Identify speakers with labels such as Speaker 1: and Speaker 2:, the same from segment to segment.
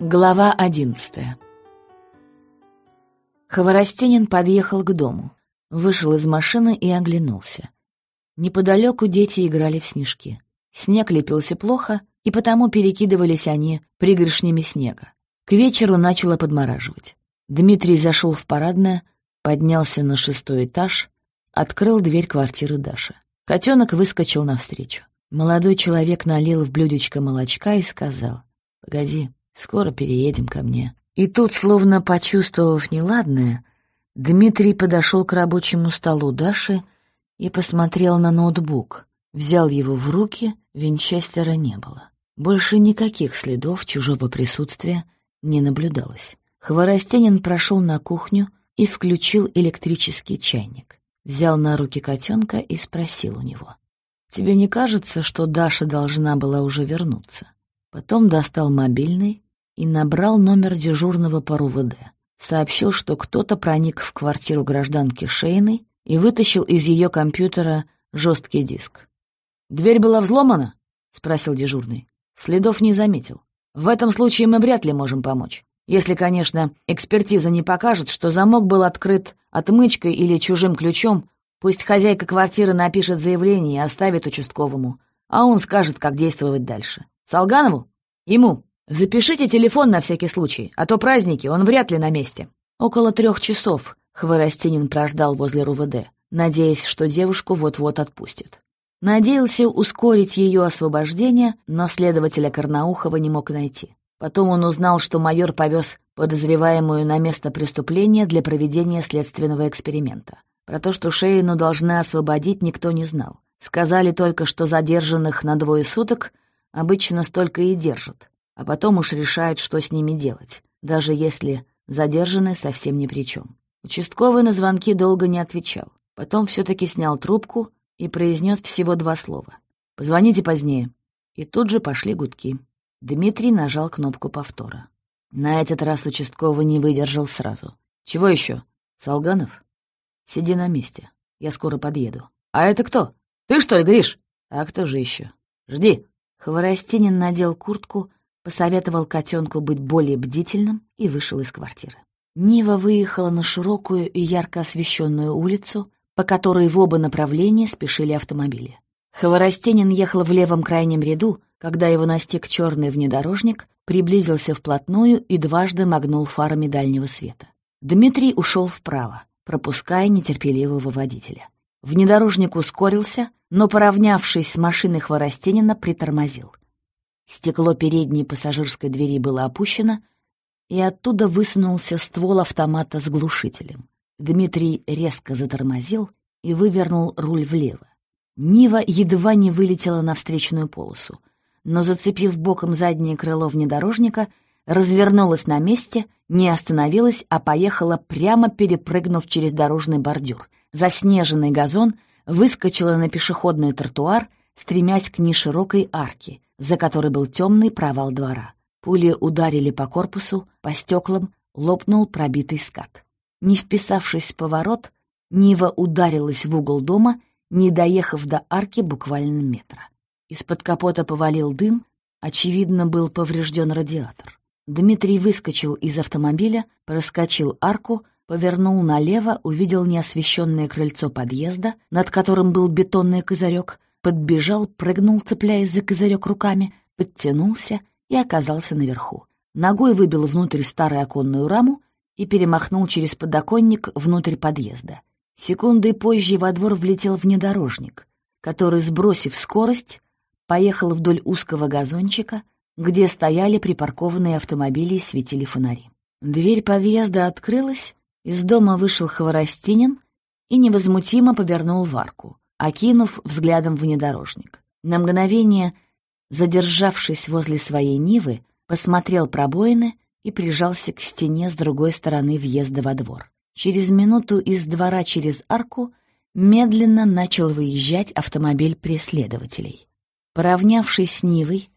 Speaker 1: Глава одиннадцатая Хворостенин подъехал к дому, вышел из машины и оглянулся. Неподалеку дети играли в снежки. Снег лепился плохо, и потому перекидывались они пригоршнями снега. К вечеру начало подмораживать. Дмитрий зашел в парадное, поднялся на шестой этаж, открыл дверь квартиры Даши. Котенок выскочил навстречу. Молодой человек налил в блюдечко молочка и сказал, «Погоди, Скоро переедем ко мне». И тут, словно почувствовав неладное, Дмитрий подошел к рабочему столу Даши и посмотрел на ноутбук. Взял его в руки, винчестера не было. Больше никаких следов чужого присутствия не наблюдалось. Хворостенин прошел на кухню и включил электрический чайник. Взял на руки котенка и спросил у него. «Тебе не кажется, что Даша должна была уже вернуться?» Потом достал мобильный и набрал номер дежурного по РУВД. Сообщил, что кто-то проник в квартиру гражданки Шейны и вытащил из ее компьютера жесткий диск. «Дверь была взломана?» — спросил дежурный. Следов не заметил. «В этом случае мы вряд ли можем помочь. Если, конечно, экспертиза не покажет, что замок был открыт отмычкой или чужим ключом, пусть хозяйка квартиры напишет заявление и оставит участковому, а он скажет, как действовать дальше. Солганову? Ему. «Запишите телефон на всякий случай, а то праздники, он вряд ли на месте». Около трех часов Хворостинин прождал возле РУВД, надеясь, что девушку вот-вот отпустят. Надеялся ускорить ее освобождение, но следователя Карнаухова не мог найти. Потом он узнал, что майор повез подозреваемую на место преступления для проведения следственного эксперимента. Про то, что Шейну должны освободить, никто не знал. Сказали только, что задержанных на двое суток обычно столько и держат а потом уж решает, что с ними делать, даже если задержанный совсем ни при чем. Участковый на звонки долго не отвечал. Потом все-таки снял трубку и произнес всего два слова. «Позвоните позднее». И тут же пошли гудки. Дмитрий нажал кнопку повтора. На этот раз участковый не выдержал сразу. «Чего еще? Солганов?» «Сиди на месте. Я скоро подъеду». «А это кто? Ты что ли, Гриш?» «А кто же еще? Жди». Хворостинин надел куртку, посоветовал котенку быть более бдительным и вышел из квартиры. Нива выехала на широкую и ярко освещенную улицу, по которой в оба направления спешили автомобили. Хворостенин ехал в левом крайнем ряду, когда его настиг черный внедорожник, приблизился вплотную и дважды мигнул фарами дальнего света. Дмитрий ушел вправо, пропуская нетерпеливого водителя. Внедорожник ускорился, но, поравнявшись с машиной Хворостенина, притормозил. Стекло передней пассажирской двери было опущено, и оттуда высунулся ствол автомата с глушителем. Дмитрий резко затормозил и вывернул руль влево. Нива едва не вылетела на встречную полосу, но, зацепив боком заднее крыло внедорожника, развернулась на месте, не остановилась, а поехала прямо перепрыгнув через дорожный бордюр. Заснеженный газон выскочила на пешеходный тротуар, стремясь к неширокой арке — за которой был темный провал двора. Пули ударили по корпусу, по стеклам, лопнул пробитый скат. Не вписавшись в поворот, Нива ударилась в угол дома, не доехав до арки буквально метра. Из-под капота повалил дым, очевидно, был поврежден радиатор. Дмитрий выскочил из автомобиля, проскочил арку, повернул налево, увидел неосвещенное крыльцо подъезда, над которым был бетонный козырек, подбежал, прыгнул, цепляясь за козырек руками, подтянулся и оказался наверху. Ногой выбил внутрь старую оконную раму и перемахнул через подоконник внутрь подъезда. Секундой позже во двор влетел внедорожник, который, сбросив скорость, поехал вдоль узкого газончика, где стояли припаркованные автомобили и светили фонари. Дверь подъезда открылась, из дома вышел Хворостинин и невозмутимо повернул в арку окинув взглядом внедорожник. На мгновение, задержавшись возле своей Нивы, посмотрел пробоины и прижался к стене с другой стороны въезда во двор. Через минуту из двора через арку медленно начал выезжать автомобиль преследователей. Поравнявшись с Нивой,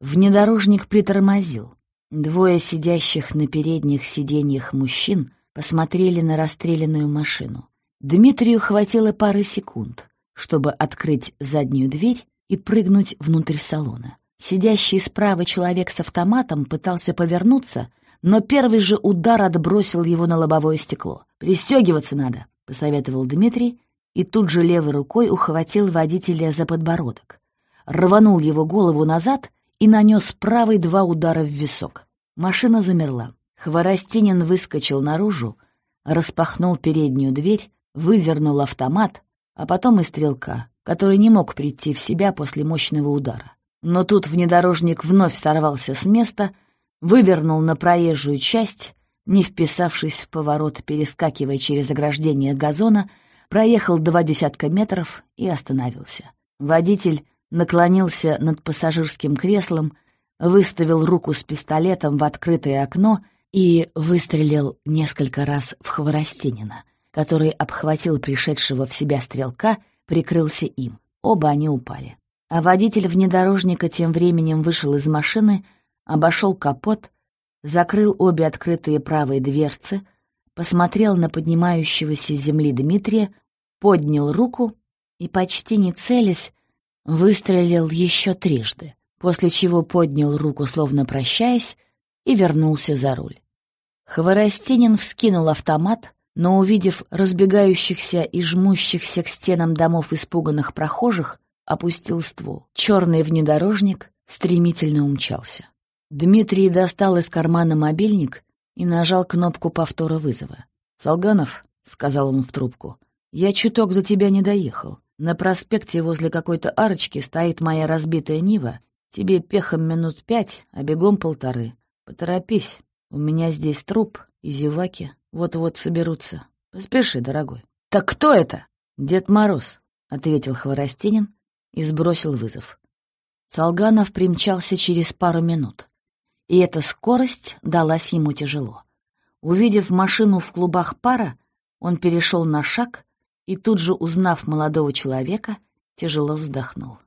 Speaker 1: внедорожник притормозил. Двое сидящих на передних сиденьях мужчин посмотрели на расстрелянную машину. Дмитрию хватило пары секунд, чтобы открыть заднюю дверь и прыгнуть внутрь салона. Сидящий справа человек с автоматом пытался повернуться, но первый же удар отбросил его на лобовое стекло. «Пристегиваться надо», — посоветовал Дмитрий, и тут же левой рукой ухватил водителя за подбородок. Рванул его голову назад и нанес правый два удара в висок. Машина замерла. Хворостинин выскочил наружу, распахнул переднюю дверь, выдернул автомат, а потом и стрелка, который не мог прийти в себя после мощного удара. Но тут внедорожник вновь сорвался с места, вывернул на проезжую часть, не вписавшись в поворот, перескакивая через ограждение газона, проехал два десятка метров и остановился. Водитель наклонился над пассажирским креслом, выставил руку с пистолетом в открытое окно и выстрелил несколько раз в Хворостинина, который обхватил пришедшего в себя стрелка, прикрылся им. Оба они упали. А водитель внедорожника тем временем вышел из машины, обошел капот, закрыл обе открытые правые дверцы, посмотрел на поднимающегося с земли Дмитрия, поднял руку и, почти не целясь, выстрелил еще трижды, после чего поднял руку, словно прощаясь, и вернулся за руль. Хворостинин вскинул автомат, но, увидев разбегающихся и жмущихся к стенам домов испуганных прохожих, опустил ствол. Черный внедорожник стремительно умчался. Дмитрий достал из кармана мобильник и нажал кнопку повтора вызова. «Солганов», — сказал он в трубку, — «я чуток до тебя не доехал. На проспекте возле какой-то арочки стоит моя разбитая Нива. Тебе пехом минут пять, а бегом полторы. Поторопись, у меня здесь труп и зеваки вот-вот соберутся. Поспеши, дорогой». «Так кто это?» «Дед Мороз», — ответил Хворостинин и сбросил вызов. Солганов примчался через пару минут, и эта скорость далась ему тяжело. Увидев машину в клубах пара, он перешел на шаг и тут же, узнав молодого человека, тяжело вздохнул.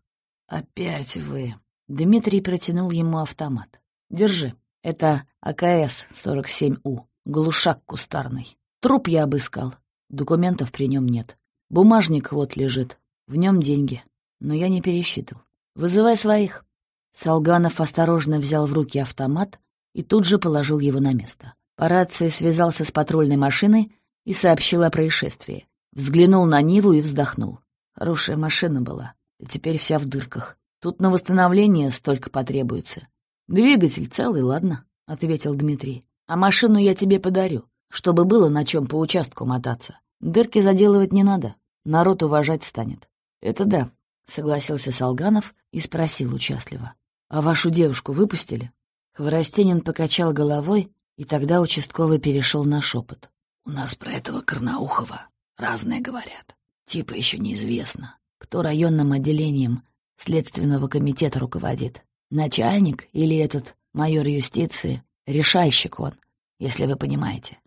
Speaker 1: «Опять вы!» Дмитрий протянул ему автомат. «Держи. Это АКС-47У, глушак кустарный. Труп я обыскал. Документов при нем нет. Бумажник вот лежит. В нем деньги. Но я не пересчитал. Вызывай своих». Солганов осторожно взял в руки автомат и тут же положил его на место. По рации связался с патрульной машиной и сообщил о происшествии. Взглянул на Ниву и вздохнул. Хорошая машина была, и теперь вся в дырках. Тут на восстановление столько потребуется. Двигатель целый, ладно, — ответил Дмитрий. А машину я тебе подарю, чтобы было на чем по участку мотаться. Дырки заделывать не надо, народ уважать станет. Это да, — согласился Солганов и спросил участливо. А вашу девушку выпустили? Хворостенин покачал головой, и тогда участковый перешел на шепот. У нас про этого Карнаухова Разные говорят. Типа еще неизвестно, кто районным отделением Следственного комитета руководит. Начальник или этот майор юстиции? Решальщик он, если вы понимаете.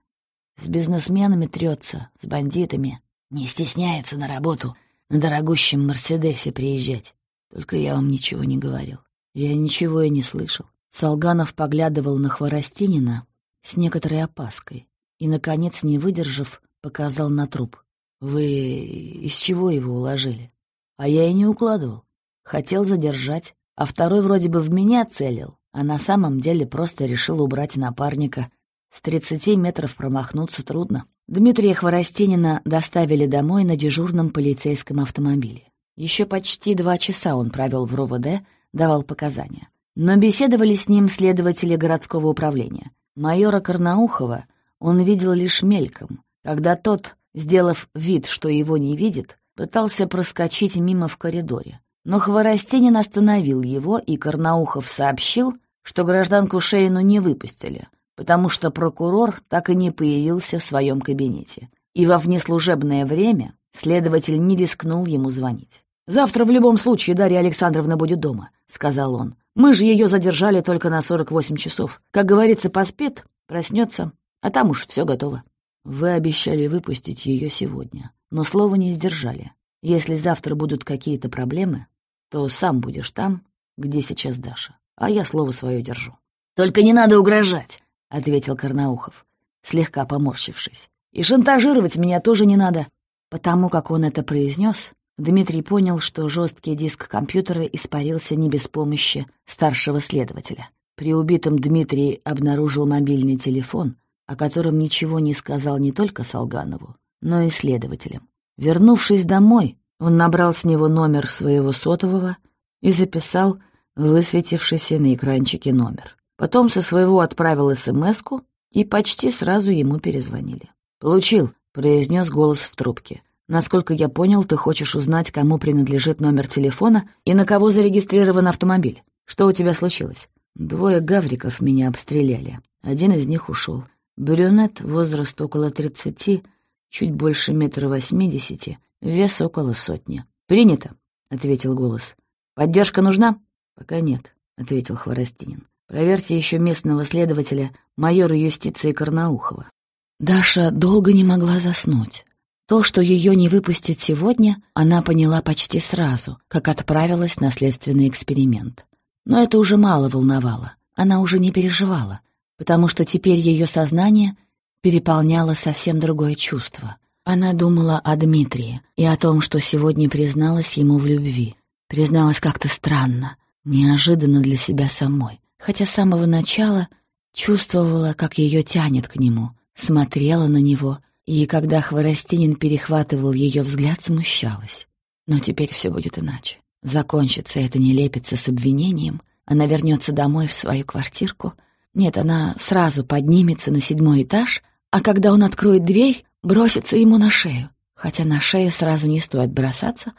Speaker 1: С бизнесменами трется, с бандитами. Не стесняется на работу на дорогущем Мерседесе приезжать. Только я вам ничего не говорил. Я ничего и не слышал. Солганов поглядывал на Хворостинина с некоторой опаской и, наконец, не выдержав, показал на труп. Вы из чего его уложили? А я и не укладывал. Хотел задержать, а второй вроде бы в меня целил, а на самом деле просто решил убрать напарника. С тридцати метров промахнуться трудно. Дмитрия Хворостинина доставили домой на дежурном полицейском автомобиле. Еще почти два часа он провел в РОВД, давал показания. Но беседовали с ним следователи городского управления. Майора Карнаухова он видел лишь мельком, когда тот сделав вид, что его не видит, пытался проскочить мимо в коридоре. Но Хворостенин остановил его, и Карнаухов сообщил, что гражданку Шейну не выпустили, потому что прокурор так и не появился в своем кабинете. И во внеслужебное время следователь не рискнул ему звонить. «Завтра в любом случае Дарья Александровна будет дома», — сказал он. «Мы же ее задержали только на 48 часов. Как говорится, поспит, проснется, а там уж все готово». Вы обещали выпустить ее сегодня, но слова не сдержали. Если завтра будут какие-то проблемы, то сам будешь там, где сейчас Даша, а я слово свое держу. «Только не надо угрожать», — ответил Карнаухов, слегка поморщившись. «И шантажировать меня тоже не надо». Потому как он это произнес, Дмитрий понял, что жесткий диск компьютера испарился не без помощи старшего следователя. При убитом Дмитрий обнаружил мобильный телефон, о котором ничего не сказал не только Солганову, но и следователям. Вернувшись домой, он набрал с него номер своего сотового и записал высветившийся на экранчике номер. Потом со своего отправил смс и почти сразу ему перезвонили. «Получил», — произнес голос в трубке. Насколько я понял, ты хочешь узнать, кому принадлежит номер телефона и на кого зарегистрирован автомобиль. Что у тебя случилось? Двое гавриков меня обстреляли. Один из них ушел. Брюнет, возраст около тридцати, чуть больше метра восьмидесяти, вес около сотни. «Принято», — ответил голос. «Поддержка нужна?» «Пока нет», — ответил Хворостинин. «Проверьте еще местного следователя, майора юстиции Карнаухова». Даша долго не могла заснуть. То, что ее не выпустят сегодня, она поняла почти сразу, как отправилась на следственный эксперимент. Но это уже мало волновало, она уже не переживала, потому что теперь ее сознание переполняло совсем другое чувство. Она думала о Дмитрии и о том, что сегодня призналась ему в любви. Призналась как-то странно, неожиданно для себя самой, хотя с самого начала чувствовала, как ее тянет к нему, смотрела на него — и когда Хворостинин перехватывал ее взгляд, смущалась. Но теперь все будет иначе. Закончится это нелепица с обвинением, она вернется домой в свою квартирку. Нет, она сразу поднимется на седьмой этаж, а когда он откроет дверь, бросится ему на шею. Хотя на шею сразу не стоит бросаться,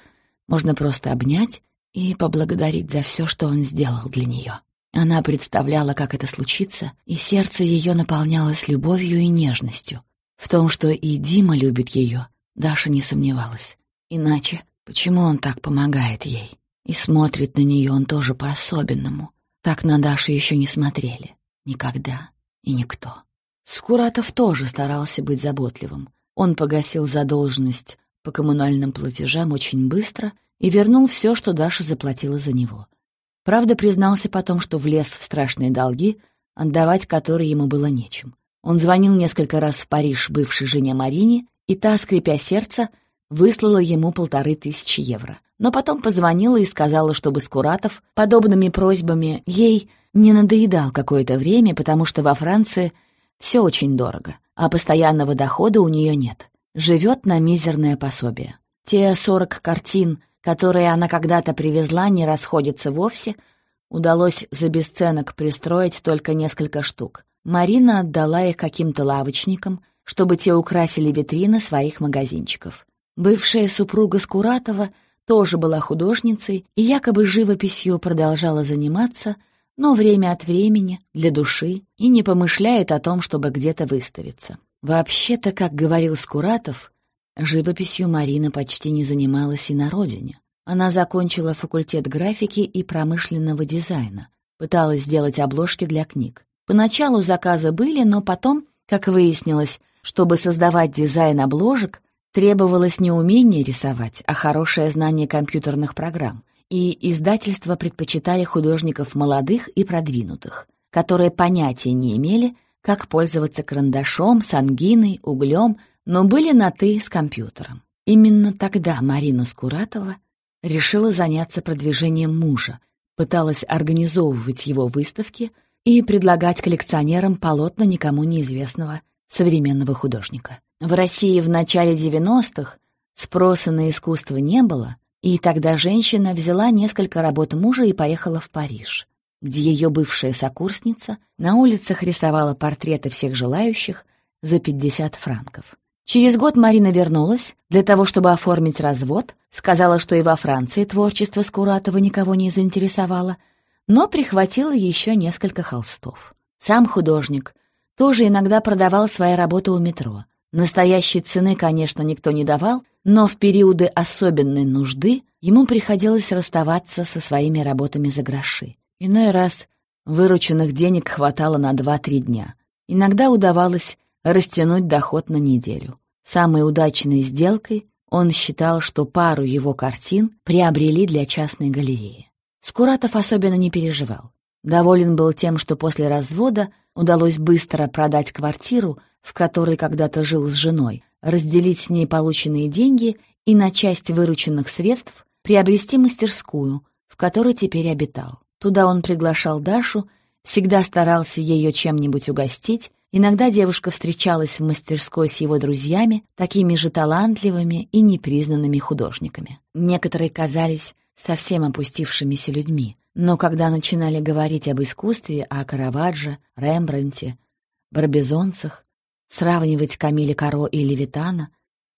Speaker 1: можно просто обнять и поблагодарить за все, что он сделал для нее. Она представляла, как это случится, и сердце ее наполнялось любовью и нежностью. В том, что и Дима любит ее, Даша не сомневалась. Иначе почему он так помогает ей? И смотрит на нее он тоже по-особенному. Так на Дашу еще не смотрели. Никогда и никто. Скуратов тоже старался быть заботливым. Он погасил задолженность по коммунальным платежам очень быстро и вернул все, что Даша заплатила за него. Правда, признался потом, что влез в страшные долги, отдавать которые ему было нечем. Он звонил несколько раз в Париж бывшей жене Марине, и та, скрипя сердце, выслала ему полторы тысячи евро. Но потом позвонила и сказала, чтобы Скуратов подобными просьбами ей не надоедал какое-то время, потому что во Франции все очень дорого, а постоянного дохода у нее нет. Живет на мизерное пособие. Те сорок картин, которые она когда-то привезла, не расходятся вовсе, удалось за бесценок пристроить только несколько штук. Марина отдала их каким-то лавочникам, чтобы те украсили витрины своих магазинчиков. Бывшая супруга Скуратова тоже была художницей и якобы живописью продолжала заниматься, но время от времени, для души, и не помышляет о том, чтобы где-то выставиться. Вообще-то, как говорил Скуратов, живописью Марина почти не занималась и на родине. Она закончила факультет графики и промышленного дизайна, пыталась сделать обложки для книг. Поначалу заказы были, но потом, как выяснилось, чтобы создавать дизайн обложек, требовалось не умение рисовать, а хорошее знание компьютерных программ, и издательства предпочитали художников молодых и продвинутых, которые понятия не имели, как пользоваться карандашом, сангиной, углем, но были на «ты» с компьютером. Именно тогда Марина Скуратова решила заняться продвижением мужа, пыталась организовывать его выставки — и предлагать коллекционерам полотна никому неизвестного современного художника. В России в начале 90-х спроса на искусство не было, и тогда женщина взяла несколько работ мужа и поехала в Париж, где ее бывшая сокурсница на улицах рисовала портреты всех желающих за 50 франков. Через год Марина вернулась для того, чтобы оформить развод, сказала, что и во Франции творчество Скуратова никого не заинтересовало — но прихватила еще несколько холстов. Сам художник тоже иногда продавал свои работы у метро. Настоящей цены, конечно, никто не давал, но в периоды особенной нужды ему приходилось расставаться со своими работами за гроши. Иной раз вырученных денег хватало на 2-3 дня. Иногда удавалось растянуть доход на неделю. Самой удачной сделкой он считал, что пару его картин приобрели для частной галереи. Скуратов особенно не переживал. Доволен был тем, что после развода удалось быстро продать квартиру, в которой когда-то жил с женой, разделить с ней полученные деньги и на часть вырученных средств приобрести мастерскую, в которой теперь обитал. Туда он приглашал Дашу, всегда старался ее чем-нибудь угостить, иногда девушка встречалась в мастерской с его друзьями, такими же талантливыми и непризнанными художниками. Некоторые казались совсем опустившимися людьми, но когда начинали говорить об искусстве, о Караваджо, Рембранте, Барбизонцах, сравнивать Камиле Каро и Левитана,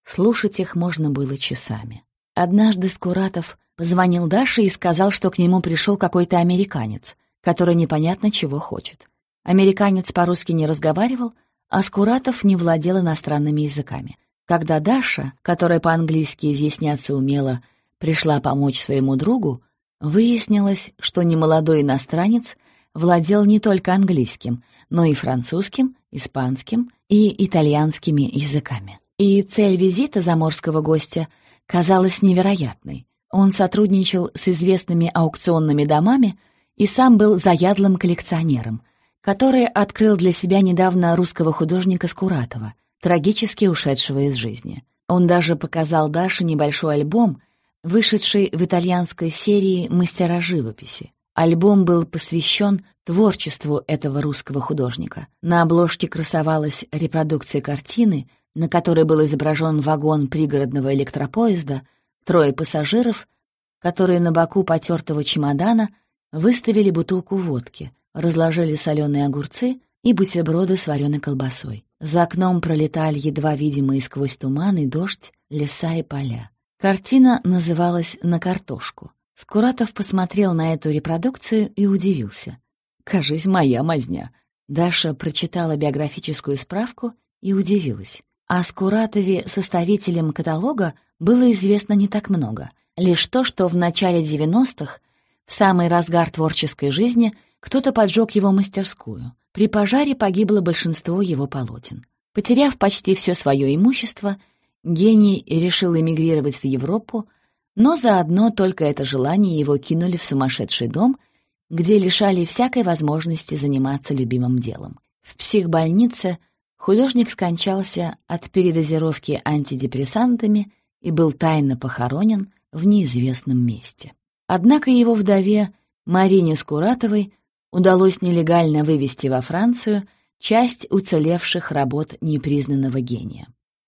Speaker 1: слушать их можно было часами. Однажды Скуратов позвонил Даше и сказал, что к нему пришел какой-то американец, который непонятно чего хочет. Американец по-русски не разговаривал, а Скуратов не владел иностранными языками. Когда Даша, которая по-английски изъясняться умела, пришла помочь своему другу, выяснилось, что немолодой иностранец владел не только английским, но и французским, испанским и итальянскими языками. И цель визита заморского гостя казалась невероятной. Он сотрудничал с известными аукционными домами и сам был заядлым коллекционером, который открыл для себя недавно русского художника Скуратова, трагически ушедшего из жизни. Он даже показал Даше небольшой альбом, вышедший в итальянской серии «Мастера живописи». Альбом был посвящен творчеству этого русского художника. На обложке красовалась репродукция картины, на которой был изображен вагон пригородного электропоезда, трое пассажиров, которые на боку потертого чемодана выставили бутылку водки, разложили соленые огурцы и бутерброды с вареной колбасой. За окном пролетали едва видимые сквозь туман и дождь леса и поля. Картина называлась «На картошку». Скуратов посмотрел на эту репродукцию и удивился. «Кажись, моя мазня». Даша прочитала биографическую справку и удивилась. О Скуратове, составителем каталога, было известно не так много. Лишь то, что в начале 90-х, в самый разгар творческой жизни, кто-то поджег его мастерскую. При пожаре погибло большинство его полотен. Потеряв почти все свое имущество, гений решил эмигрировать в Европу, но заодно только это желание его кинули в сумасшедший дом, где лишали всякой возможности заниматься любимым делом. В психбольнице Художник скончался от передозировки антидепрессантами и был тайно похоронен в неизвестном месте. Однако его вдове Марине Скуратовой удалось нелегально вывести во Францию часть уцелевших работ непризнанного гения.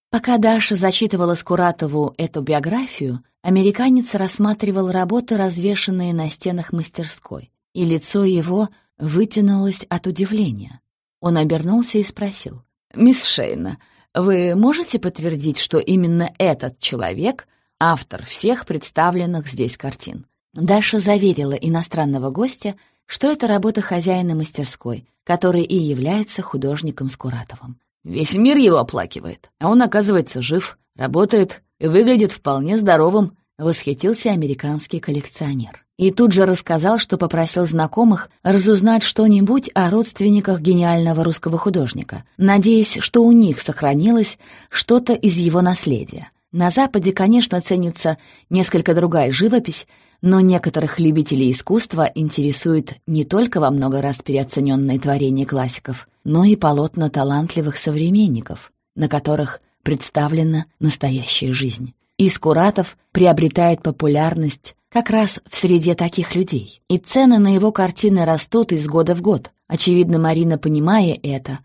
Speaker 1: Пока Даша зачитывала Скуратову эту биографию, американец рассматривал работы, развешанные на стенах мастерской, и лицо его вытянулось от удивления. Он обернулся и спросил, «Мисс Шейна, вы можете подтвердить, что именно этот человек — автор всех представленных здесь картин?» Даша заверила иностранного гостя, что это работа хозяина мастерской, который и является художником Скуратовым. «Весь мир его оплакивает, а он, оказывается, жив, работает и выглядит вполне здоровым», — восхитился американский коллекционер и тут же рассказал, что попросил знакомых разузнать что-нибудь о родственниках гениального русского художника, надеясь, что у них сохранилось что-то из его наследия. На Западе, конечно, ценится несколько другая живопись, но некоторых любителей искусства интересует не только во много раз переоцененные творения классиков, но и полотна талантливых современников, на которых представлена настоящая жизнь. Искуратов приобретает популярность как раз в среде таких людей. И цены на его картины растут из года в год. Очевидно, Марина, понимая это,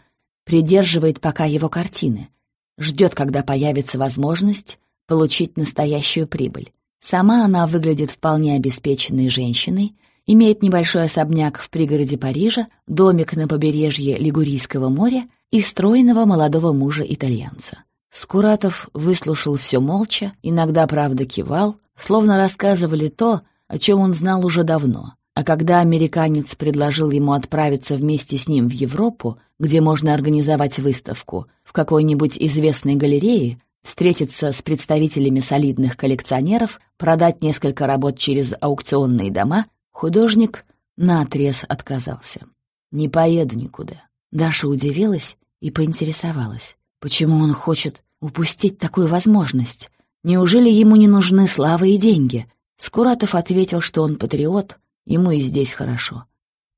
Speaker 1: придерживает пока его картины, ждет, когда появится возможность получить настоящую прибыль. Сама она выглядит вполне обеспеченной женщиной, имеет небольшой особняк в пригороде Парижа, домик на побережье Лигурийского моря и стройного молодого мужа-итальянца. Скуратов выслушал все молча, иногда, правда, кивал, словно рассказывали то, о чем он знал уже давно. А когда американец предложил ему отправиться вместе с ним в Европу, где можно организовать выставку, в какой-нибудь известной галерее, встретиться с представителями солидных коллекционеров, продать несколько работ через аукционные дома, художник наотрез отказался. «Не поеду никуда». Даша удивилась и поинтересовалась, почему он хочет упустить такую возможность. Неужели ему не нужны слава и деньги? Скуратов ответил, что он патриот, ему и здесь хорошо.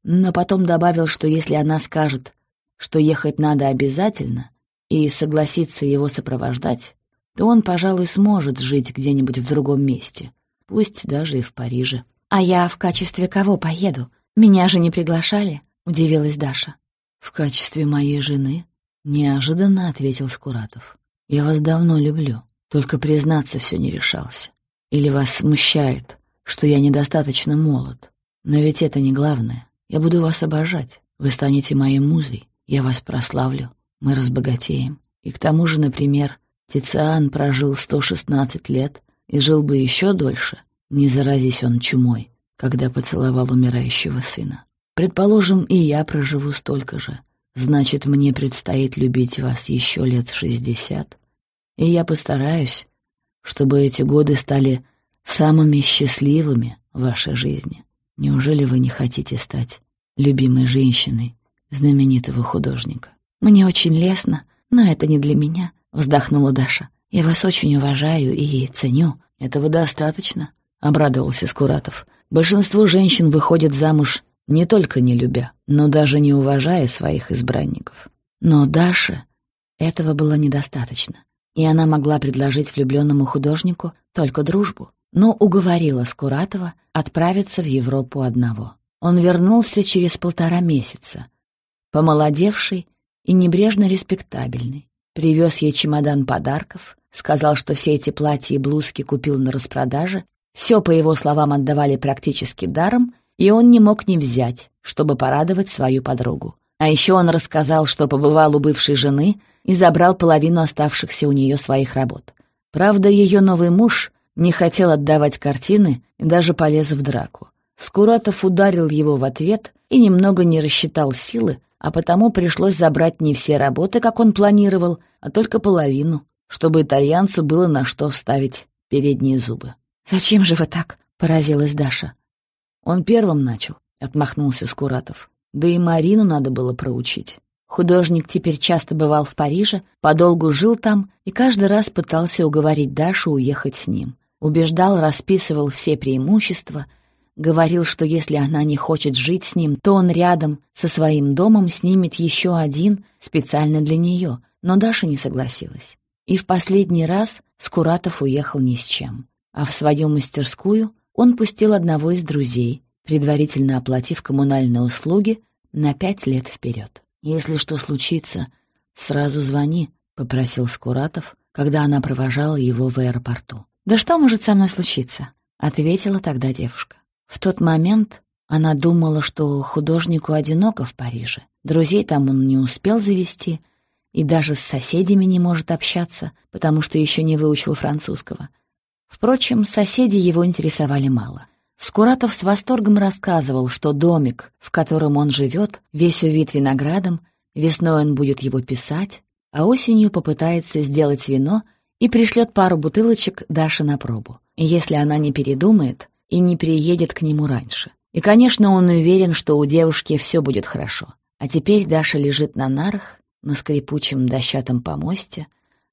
Speaker 1: Но потом добавил, что если она скажет, что ехать надо обязательно, и согласится его сопровождать, то он, пожалуй, сможет жить где-нибудь в другом месте, пусть даже и в Париже.
Speaker 2: «А я в качестве кого поеду? Меня же не приглашали?» — удивилась Даша.
Speaker 1: «В качестве моей жены?» — неожиданно ответил Скуратов. «Я вас давно люблю, только признаться все не решался. Или вас смущает, что я недостаточно молод. Но ведь это не главное. Я буду вас обожать. Вы станете моей музой. Я вас прославлю. Мы разбогатеем. И к тому же, например, Тициан прожил 116 лет и жил бы еще дольше, не заразись он чумой, когда поцеловал умирающего сына. Предположим, и я проживу столько же. Значит, мне предстоит любить вас еще лет шестьдесят. И я постараюсь, чтобы эти годы стали самыми счастливыми в вашей жизни. Неужели вы не хотите стать любимой женщиной знаменитого художника?
Speaker 2: Мне очень лестно, но это не для меня, вздохнула Даша. Я вас очень уважаю и ценю.
Speaker 1: Этого достаточно, обрадовался Скуратов. Большинство женщин выходят замуж не только не любя, но даже не уважая своих избранников.
Speaker 2: Но Даше этого было недостаточно, и она могла предложить влюбленному художнику только дружбу но уговорила Скуратова отправиться в Европу одного. Он вернулся через полтора месяца, помолодевший и небрежно респектабельный. Привез ей чемодан подарков, сказал, что все эти платья и блузки купил на распродаже, все, по его словам, отдавали практически даром, и он не мог не взять, чтобы порадовать свою подругу. А еще он рассказал, что побывал у бывшей жены и забрал половину оставшихся у нее своих работ. Правда, ее новый муж не хотел отдавать картины и даже полез в драку. Скуратов ударил его в ответ и немного не рассчитал силы, а потому пришлось забрать не все работы, как он планировал, а только половину, чтобы итальянцу было на что вставить передние зубы. «Зачем же вы так?» — поразилась Даша.
Speaker 1: «Он первым начал», — отмахнулся Скуратов. «Да и Марину надо было проучить».
Speaker 2: Художник теперь часто бывал в Париже, подолгу жил там и каждый раз пытался уговорить Дашу уехать с ним. Убеждал, расписывал все преимущества, говорил, что если она не хочет жить с ним, то он рядом со своим домом снимет еще один специально для нее, но Даша не согласилась. И в последний раз Скуратов уехал ни с чем. А в свою мастерскую он пустил одного из друзей, предварительно оплатив коммунальные услуги на пять лет вперед. «Если что случится, сразу звони», — попросил Скуратов, когда она провожала его в аэропорту. «Да что может со мной случиться?» — ответила тогда девушка. В тот момент она думала, что художнику одиноко в Париже. Друзей там он не успел завести и даже с соседями не может общаться, потому что еще не выучил французского. Впрочем, соседи его интересовали мало. Скуратов с восторгом рассказывал, что домик, в котором он живет, весь увит виноградом, весной он будет его писать, а осенью попытается сделать вино — и пришлет пару бутылочек Даше на пробу, если она не передумает и не приедет к нему раньше. И, конечно, он уверен, что у девушки все будет хорошо. А теперь Даша лежит на нарах, на скрипучем дощатом помосте,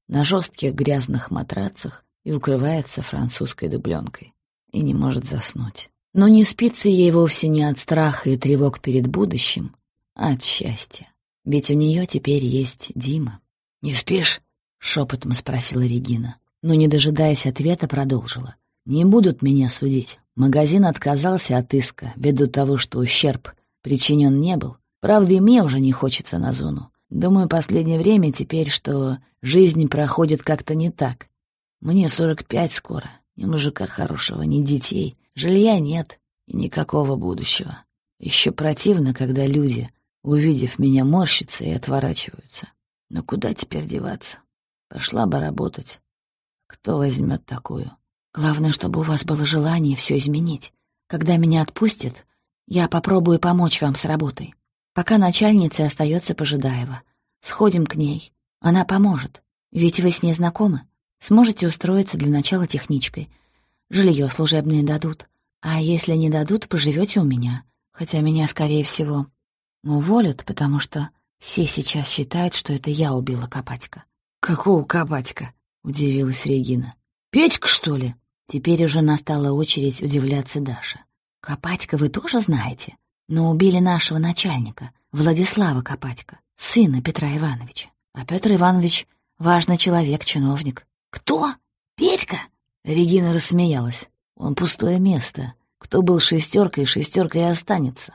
Speaker 2: на жестких грязных матрацах и укрывается французской дубленкой. И не может заснуть. Но не спится ей вовсе не от страха и тревог перед будущим, а от счастья. Ведь у нее теперь есть Дима.
Speaker 1: «Не спишь?» — шепотом спросила Регина.
Speaker 2: Но, не дожидаясь ответа, продолжила.
Speaker 1: «Не будут меня судить. Магазин отказался от иска, ввиду того, что ущерб причинен не был. Правда, и мне уже не хочется на зону. Думаю, последнее время теперь, что жизнь проходит как-то не так. Мне сорок пять скоро, ни мужика хорошего, ни детей, жилья нет и никакого будущего. Еще противно, когда люди, увидев меня, морщатся и отворачиваются. Но куда теперь деваться? Пошла бы работать. Кто возьмет такую?
Speaker 2: Главное, чтобы у вас было желание все изменить. Когда меня отпустят, я попробую помочь вам с работой. Пока начальница остается Пожидаева. Сходим к ней. Она поможет. Ведь вы с ней знакомы. Сможете устроиться для начала техничкой. Жилье служебное дадут. А если не дадут, поживете у меня. Хотя меня, скорее всего, уволят, потому что все сейчас считают, что это я убила Копатька.
Speaker 1: «Какого кабатька?» — удивилась Регина. «Петька, что ли?»
Speaker 2: Теперь уже настала очередь удивляться Даша. «Копатька вы тоже знаете? Но убили нашего начальника, Владислава Копатька, сына Петра Ивановича. А Петр Иванович — важный человек, чиновник.
Speaker 1: «Кто? Петька?» Регина рассмеялась. «Он пустое место. Кто был шестеркой, шестеркой и останется.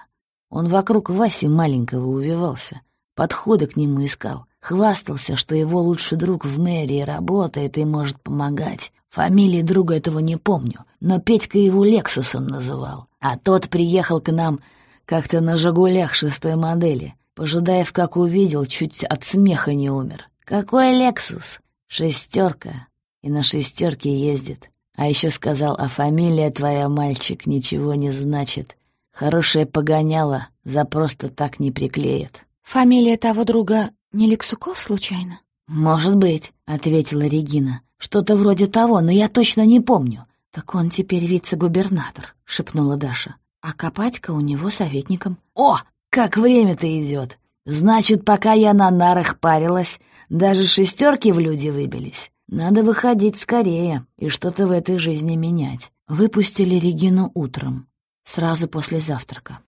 Speaker 1: Он вокруг Васи маленького увивался, подходы к нему искал, хвастался, что его лучший друг в мэрии работает и может помогать. Фамилии друга этого не помню, но Петька его Лексусом называл. А тот приехал к нам как-то на «Жигулях» шестой модели. Пожидаев, как увидел, чуть от смеха не умер. «Какой Лексус? Шестерка. И на шестерке ездит. А еще сказал, а фамилия твоя, мальчик, ничего не значит. Хорошая погоняла, за просто так не приклеят».
Speaker 2: «Фамилия того друга не Лексуков, случайно?»
Speaker 1: «Может быть», — ответила Регина. «Что-то вроде того, но я точно не помню».
Speaker 2: «Так он теперь вице-губернатор», — шепнула Даша. «А Копатька у него советником».
Speaker 1: «О, как время-то идет! Значит, пока я на нарах парилась, даже шестерки в люди выбились. Надо выходить скорее и что-то в этой жизни менять.
Speaker 2: Выпустили Регину утром, сразу после завтрака.